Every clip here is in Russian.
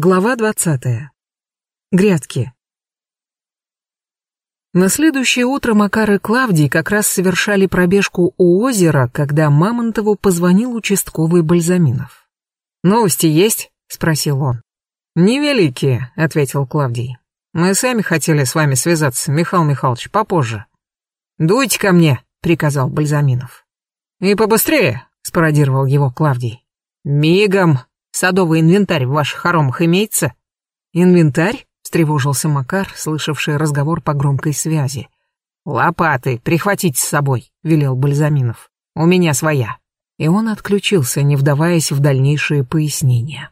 Глава двадцатая. Грядки. На следующее утро Макар и Клавдий как раз совершали пробежку у озера, когда Мамонтову позвонил участковый Бальзаминов. «Новости есть?» — спросил он. «Невеликие», — ответил Клавдий. «Мы сами хотели с вами связаться, Михаил Михайлович, попозже». «Дуйте ко мне», — приказал Бальзаминов. «И побыстрее», — спародировал его Клавдий. «Мигом», Садовый инвентарь в ваших хоромах имеется?» «Инвентарь?» — встревожился Макар, слышавший разговор по громкой связи. «Лопаты прихватите с собой», — велел Бальзаминов. «У меня своя». И он отключился, не вдаваясь в дальнейшие пояснения.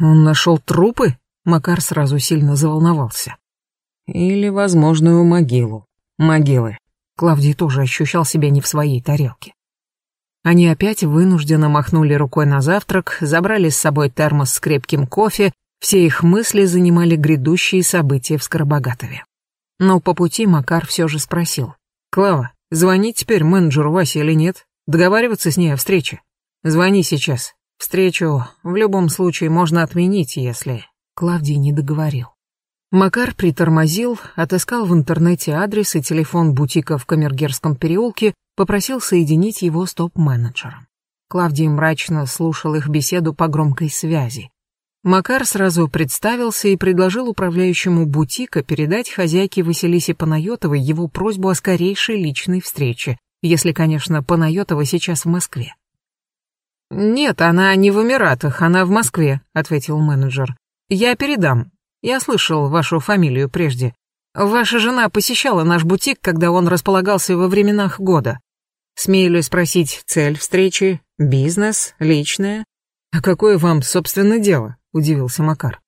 «Он нашел трупы?» — Макар сразу сильно заволновался. «Или возможную могилу. Могилы». Клавдий тоже ощущал себя не в своей тарелке. Они опять вынужденно махнули рукой на завтрак, забрали с собой термос с крепким кофе, все их мысли занимали грядущие события в Скоробогатове. Но по пути Макар все же спросил. «Клава, звонить теперь менеджеру Васе или нет? Договариваться с ней о встрече?» «Звони сейчас. Встречу в любом случае можно отменить, если...» Клавдий не договорил. Макар притормозил, отыскал в интернете адрес и телефон бутика в Камергерском переулке попросил соединить его с топ-менеджером. Клавдий мрачно слушал их беседу по громкой связи. Макар сразу представился и предложил управляющему бутика передать хозяйке Василисе Панайотовой его просьбу о скорейшей личной встрече, если, конечно, Панайотова сейчас в Москве. «Нет, она не в Эмиратах, она в Москве», — ответил менеджер. «Я передам. Я слышал вашу фамилию прежде. Ваша жена посещала наш бутик, когда он располагался во временах года. Смею спросить цель встречи? Бизнес? Личное? А какое вам, собственно, дело? Удивился Макар.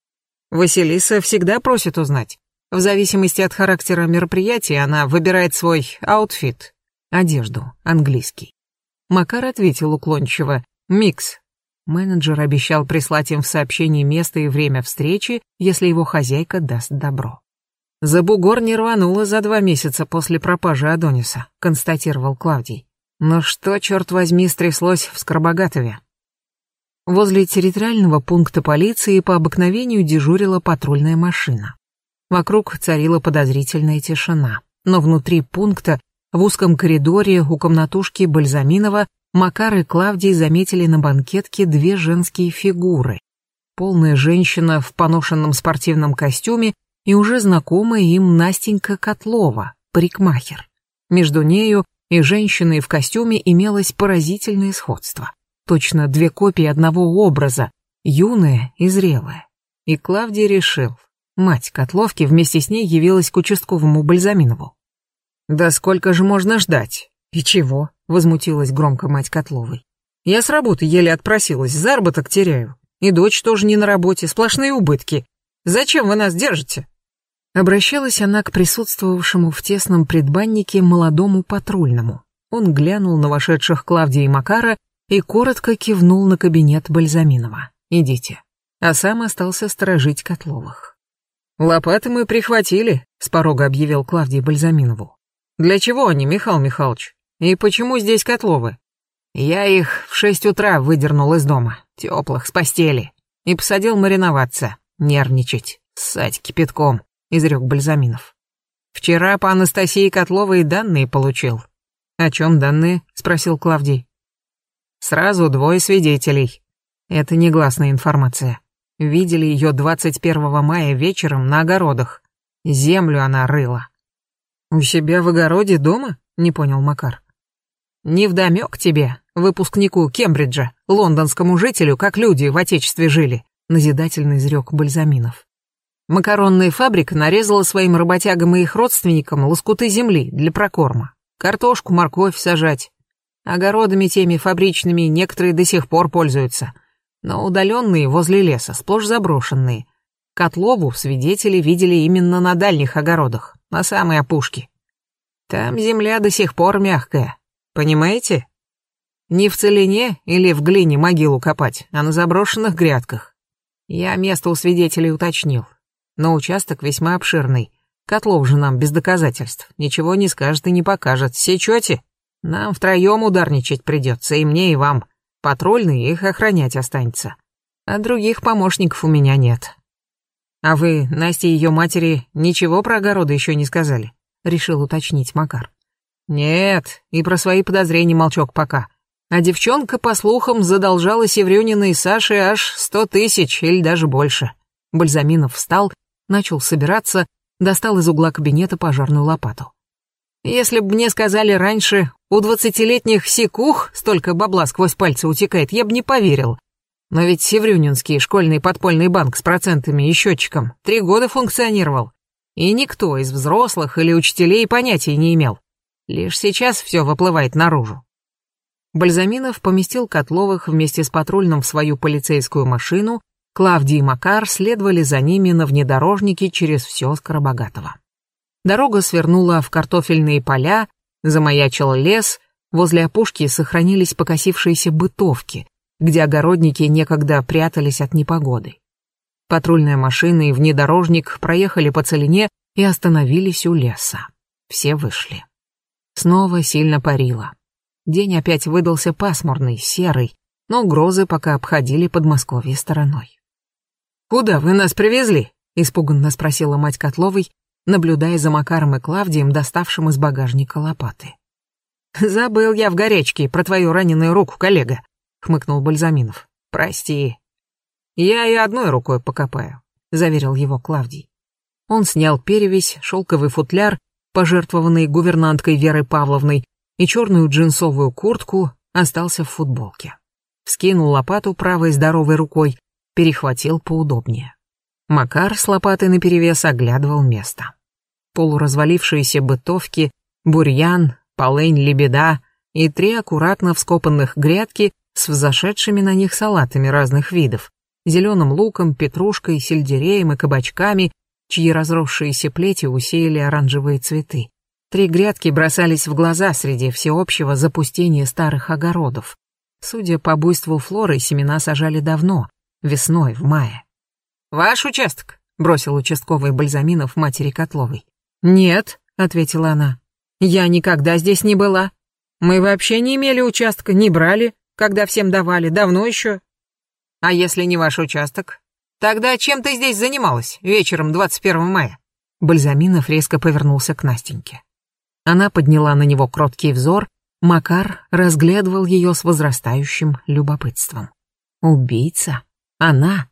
Василиса всегда просит узнать. В зависимости от характера мероприятия она выбирает свой outfit, одежду, английский. Макар ответил уклончиво «Микс». Менеджер обещал прислать им в сообщении место и время встречи, если его хозяйка даст добро. «За бугор не рванула за два месяца после пропажи Адониса», — констатировал Клавдий. Но что, черт возьми, стряслось в Скоробогатове? Возле территориального пункта полиции по обыкновению дежурила патрульная машина. Вокруг царила подозрительная тишина, но внутри пункта, в узком коридоре у комнатушки Бальзаминова, Макар и Клавдий заметили на банкетке две женские фигуры. Полная женщина в поношенном спортивном костюме и уже знакомая им Настенька Котлова, парикмахер. Между нею и женщиной в костюме имелось поразительное сходство. Точно две копии одного образа, юная и зрелая. И Клавдий решил, мать Котловки вместе с ней явилась к участковому Бальзаминову. «Да сколько же можно ждать? И чего?» — возмутилась громко мать Котловой. «Я с работы еле отпросилась, заработок теряю. И дочь тоже не на работе, сплошные убытки. Зачем вы нас держите?» Обращалась она к присутствовавшему в тесном предбаннике молодому патрульному. Он глянул на вошедших Клавдия и Макара и коротко кивнул на кабинет Бальзаминова. «Идите». А сам остался сторожить Котловых. «Лопаты мы прихватили», — с порога объявил Клавдий Бальзаминову. «Для чего они, Михаил Михайлович? И почему здесь Котловы?» «Я их в шесть утра выдернул из дома, теплых, с постели, и посадил мариноваться, нервничать, ссать кипятком. — изрек Бальзаминов. «Вчера по Анастасии Котловой данные получил». «О чем данные?» — спросил Клавдий. «Сразу двое свидетелей. Это негласная информация. Видели ее 21 мая вечером на огородах. Землю она рыла». «У себя в огороде дома?» — не понял Макар. «Невдомек тебе, выпускнику Кембриджа, лондонскому жителю, как люди в Отечестве жили», — назидательно изрек Бальзаминов. Макаронная фабрика нарезала своим работягам и их родственникам лоскуты земли для прокорма. Картошку, морковь сажать. Огородами теми фабричными некоторые до сих пор пользуются. Но удаленные возле леса, сплошь заброшенные. Котлову свидетели видели именно на дальних огородах, на самой опушке. Там земля до сих пор мягкая. Понимаете? Не в целине или в глине могилу копать, а на заброшенных грядках. Я место у свидетелей уточнил но участок весьма обширный. Котлов же нам без доказательств. Ничего не скажет и не покажет. Сечете? Нам втроем ударничать придется, и мне, и вам. Патрульный их охранять останется. А других помощников у меня нет. А вы, Насте и ее матери, ничего про огороды еще не сказали? Решил уточнить Макар. Нет, и про свои подозрения молчок пока. А девчонка, по слухам, задолжала Севрюнина и Саше аж сто тысяч или даже больше. Бальзаминов встал, начал собираться, достал из угла кабинета пожарную лопату. Если бы мне сказали раньше, у двадцатилетних секух столько бабла сквозь пальцы утекает, я бы не поверил. Но ведь Севрюнинский школьный подпольный банк с процентами и счетчиком три года функционировал. И никто из взрослых или учителей понятия не имел. Лишь сейчас все выплывает наружу. Бальзаминов поместил Котловых вместе с патрульным в свою полицейскую машину, Клавдий и Макар следовали за ними на внедорожнике через все Скоробогатого. Дорога свернула в картофельные поля, замаячил лес, возле опушки сохранились покосившиеся бытовки, где огородники некогда прятались от непогоды. Патрульная машина и внедорожник проехали по целине и остановились у леса. Все вышли. Снова сильно парило. День опять выдался пасмурный, серый, но грозы пока обходили Подмосковье стороной. «Куда вы нас привезли?» — испуганно спросила мать Котловой, наблюдая за Макаром и Клавдием, доставшим из багажника лопаты. «Забыл я в горячке про твою раненую руку, коллега», — хмыкнул Бальзаминов. «Прости». «Я и одной рукой покопаю», — заверил его Клавдий. Он снял перевязь, шелковый футляр, пожертвованный гувернанткой Верой Павловной, и черную джинсовую куртку, остался в футболке. Вскинул лопату правой здоровой рукой, перехватил поудобнее. Макар с лопатой наперевес оглядывал место полуразвалившиеся бытовки, бурьян, полынь-лебеда и три аккуратно вскопанных грядки с взошедшими на них салатами разных видов, зеленым луком, петрушкой, сельдереем и кабачками, чьи разросшиеся плети усеяли оранжевые цветы. Три грядки бросались в глаза среди всеобщего запустения старых огородов. Судя по буйству флоры, семена сажали давно, весной, в мае. «Ваш участок», — бросил участковый Бальзаминов матери Котловой. «Нет», — ответила она, — «я никогда здесь не была. Мы вообще не имели участка, не брали, когда всем давали, давно еще». «А если не ваш участок? Тогда чем ты здесь занималась вечером 21 мая?» Бальзаминов резко повернулся к Настеньке. Она подняла на него кроткий взор, Макар разглядывал ее с возрастающим любопытством. «Убийца? Она?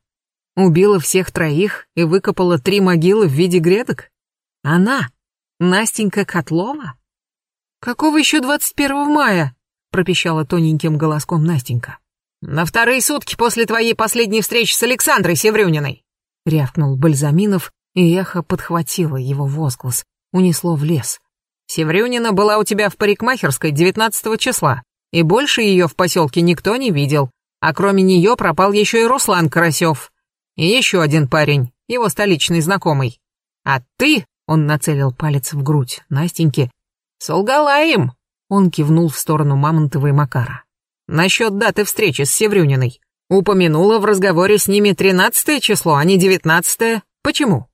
Убила всех троих и выкопала три могилы в виде грядок? Она? Настенька Котлова? Какого еще 21 мая? Пропищала тоненьким голоском Настенька. На вторые сутки после твоей последней встречи с Александрой Севрюниной, рявкнул Бальзаминов, и эхо подхватило его возглас, унесло в лес. Севрюнина была у тебя в парикмахерской 19 числа, и больше ее в поселке никто не видел, а кроме нее пропал еще и Руслан Карасев, и еще один парень, его столичный знакомый. А ты он нацелил палец в грудь Настеньке. «Солгала им!» Он кивнул в сторону Мамонтова и Макара. «Насчет даты встречи с Севрюниной. Упомянула в разговоре с ними тринадцатое число, а не девятнадцатое. Почему?»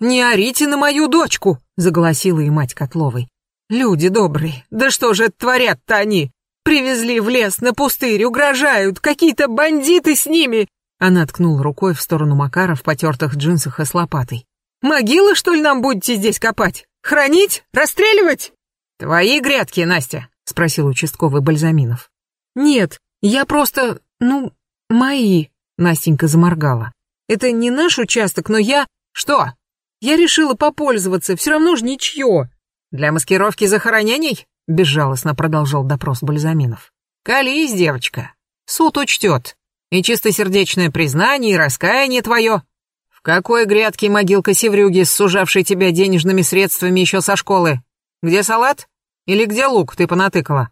«Не орите на мою дочку!» — заголосила и мать Котловой. «Люди добрые, да что же творят-то они? Привезли в лес на пустырь, угрожают, какие-то бандиты с ними!» Она ткнула рукой в сторону Макара в потертых джинсах и с лопатой. Могилы, что ли, нам будете здесь копать? Хранить? Расстреливать?» «Твои грядки, Настя?» — спросил участковый Бальзаминов. «Нет, я просто... ну, мои...» — Настенька заморгала. «Это не наш участок, но я...» «Что?» «Я решила попользоваться, все равно ж ничье». «Для маскировки захоронений?» — безжалостно продолжал допрос Бальзаминов. «Колись, девочка. Суд учтет. И чистосердечное признание, и раскаяние твое. В какой грядке могилка севрюги, сужавшей тебя денежными средствами еще со школы? Где салат? Или где лук ты понатыкала?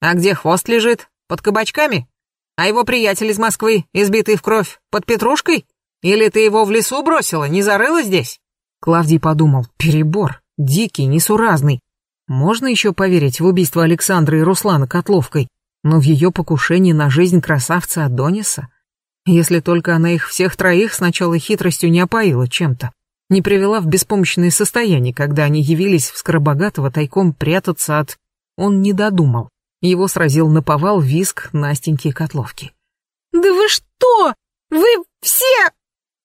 А где хвост лежит? Под кабачками? А его приятель из Москвы, избитый в кровь, под петрушкой? Или ты его в лесу бросила, не зарыла здесь? Клавдий подумал, перебор, дикий, несуразный. Можно еще поверить в убийство Александры и Руслана Котловкой, но в ее покушении на жизнь красавца Адониса если только она их всех троих сначала хитростью не опоила чем-то, не привела в беспомощное состояние, когда они явились в Скоробогатого тайком прятаться от... Он не додумал. Его сразил наповал виск Настеньки Котловки. «Да вы что? Вы Все!»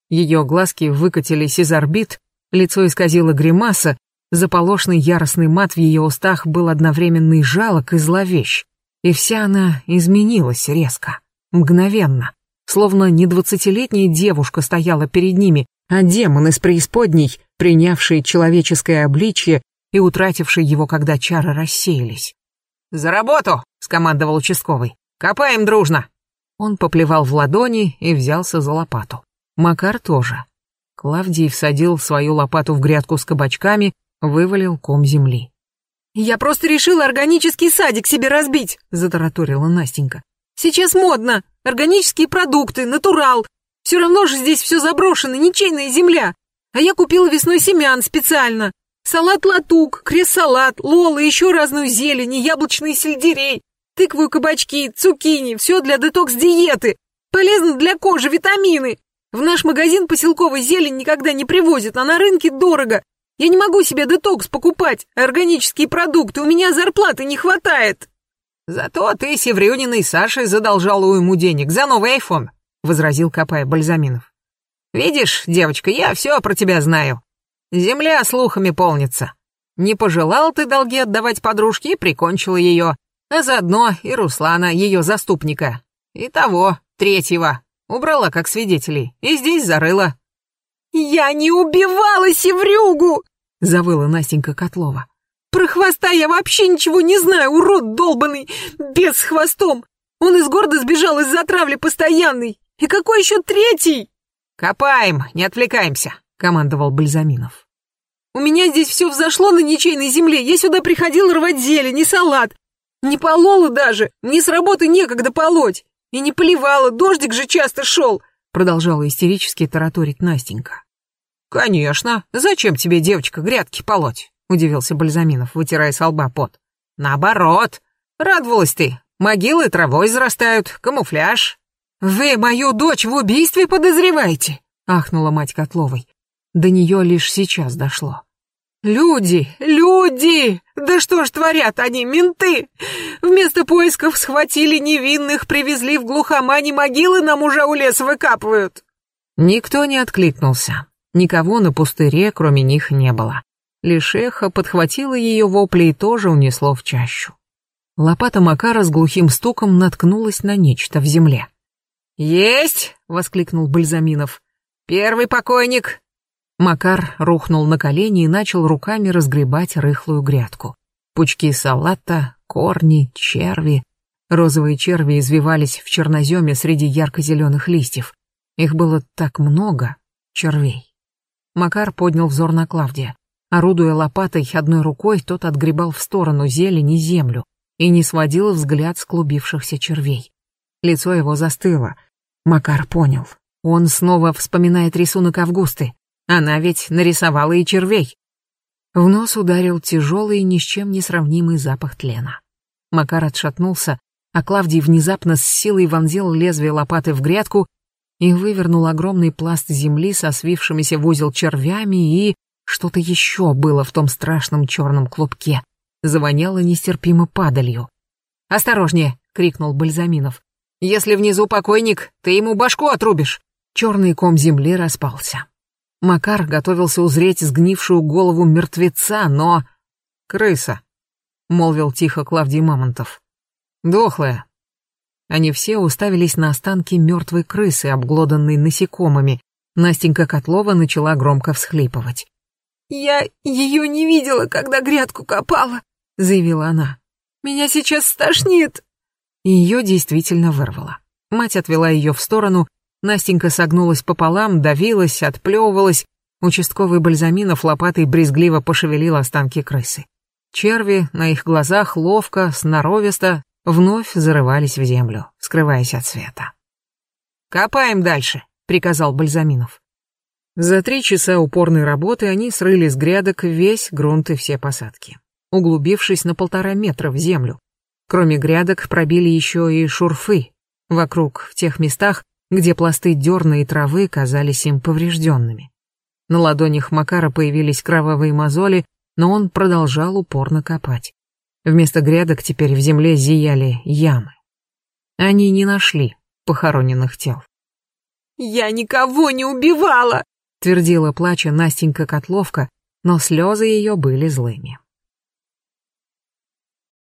Ее глазки выкатились из орбит, лицо исказило гримаса, заполошный яростный мат в ее устах был одновременно и жалок, и зловещ. И вся она изменилась резко, мгновенно, словно не двадцатилетняя девушка стояла перед ними, а демон из преисподней, принявший человеческое обличье и утративший его, когда чары рассеялись. «За работу!» — скомандовал участковый. «Копаем дружно!» Он поплевал в ладони и взялся за лопату. Макар тоже. Клавдий всадил свою лопату в грядку с кабачками, вывалил ком земли. «Я просто решила органический садик себе разбить», — затараторила Настенька. «Сейчас модно. Органические продукты, натурал. Все равно же здесь все заброшено, ничейная земля. А я купила весной семян специально. Салат-латук, крест-салат, лол и еще разную зелень и яблочный сельдерей. Тыкву кабачки, цукини, все для детокс-диеты. Полезно для кожи, витамины. В наш магазин поселковой зелень никогда не привозят, а на рынке дорого. Я не могу себе детокс покупать, органические продукты, у меня зарплаты не хватает. Зато ты Севрюниной Саше задолжал ему денег за новый айфон, возразил Копай Бальзаминов. Видишь, девочка, я все про тебя знаю. Земля слухами полнится. Не пожелал ты долги отдавать подружке и прикончила ее, а заодно и Руслана, ее заступника. И того, третьего, убрала как свидетелей и здесь зарыла. «Я не убивала Севрюгу!» — завыла Настенька Котлова. «Про хвоста я вообще ничего не знаю, урод долбанный, без с хвостом! Он из города сбежал из-за травли постоянной! И какой еще третий?» «Копаем, не отвлекаемся!» командовал Бальзаминов. «У меня здесь все взошло на ничейной земле. Я сюда приходил рвать зелень и салат. Не полола даже. Мне с работы некогда полоть. И не поливала, дождик же часто шел», продолжала истерически тараторить Настенька. «Конечно. Зачем тебе, девочка, грядки полоть?» Удивился Бальзаминов, вытирая с лба пот. «Наоборот. Радовалась ты. Могилы травой зарастают, камуфляж». «Вы мою дочь в убийстве подозреваете?» ахнула мать Котловой. До нее лишь сейчас дошло. «Люди! Люди! Да что ж творят они, менты! Вместо поисков схватили невинных, привезли в глухомане могилы нам уже у леса выкапывают!» Никто не откликнулся. Никого на пустыре, кроме них, не было. Лишь эхо подхватило ее вопли и тоже унесло в чащу. Лопата Макара с глухим стуком наткнулась на нечто в земле. «Есть!» — воскликнул Бальзаминов. «Первый покойник!» Макар рухнул на колени и начал руками разгребать рыхлую грядку. Пучки салата, корни, черви. Розовые черви извивались в черноземе среди ярко-зеленых листьев. Их было так много, червей. Макар поднял взор на Клавдия. Орудуя лопатой одной рукой, тот отгребал в сторону зелень и землю и не сводил взгляд с клубившихся червей. Лицо его застыло. Макар понял. Он снова вспоминает рисунок Августы. Она ведь нарисовала и червей. В нос ударил тяжелый, ни с чем не сравнимый запах тлена. Макар отшатнулся, а Клавдий внезапно с силой вонзил лезвие лопаты в грядку и вывернул огромный пласт земли со свившимися в узел червями и... Что-то еще было в том страшном черном клубке. Завоняло нестерпимо падалью. «Осторожнее!» — крикнул Бальзаминов. «Если внизу покойник, ты ему башку отрубишь!» Черный ком земли распался. Макар готовился узреть сгнившую голову мертвеца, но... «Крыса», — молвил тихо Клавдий Мамонтов. «Дохлая». Они все уставились на останки мертвой крысы, обглоданной насекомыми. Настенька Котлова начала громко всхлипывать. «Я ее не видела, когда грядку копала», — заявила она. «Меня сейчас стошнит». Ее действительно вырвало. Мать отвела ее в сторону, Настенька согнулась пополам, давилась, отплевывалась. Участковый Бальзаминов лопатой брезгливо пошевелил останки крысы. Черви на их глазах ловко, сноровисто, вновь зарывались в землю, скрываясь от света. «Копаем дальше», — приказал Бальзаминов. За три часа упорной работы они срыли с грядок весь грунт и все посадки, углубившись на полтора метра в землю. Кроме грядок пробили еще и шурфы. Вокруг, в тех местах, где пласты дерна и травы казались им поврежденными. На ладонях Макара появились кровавые мозоли, но он продолжал упорно копать. Вместо грядок теперь в земле зияли ямы. Они не нашли похороненных тел. «Я никого не убивала!» — твердила плача Настенька Котловка, но слезы ее были злыми.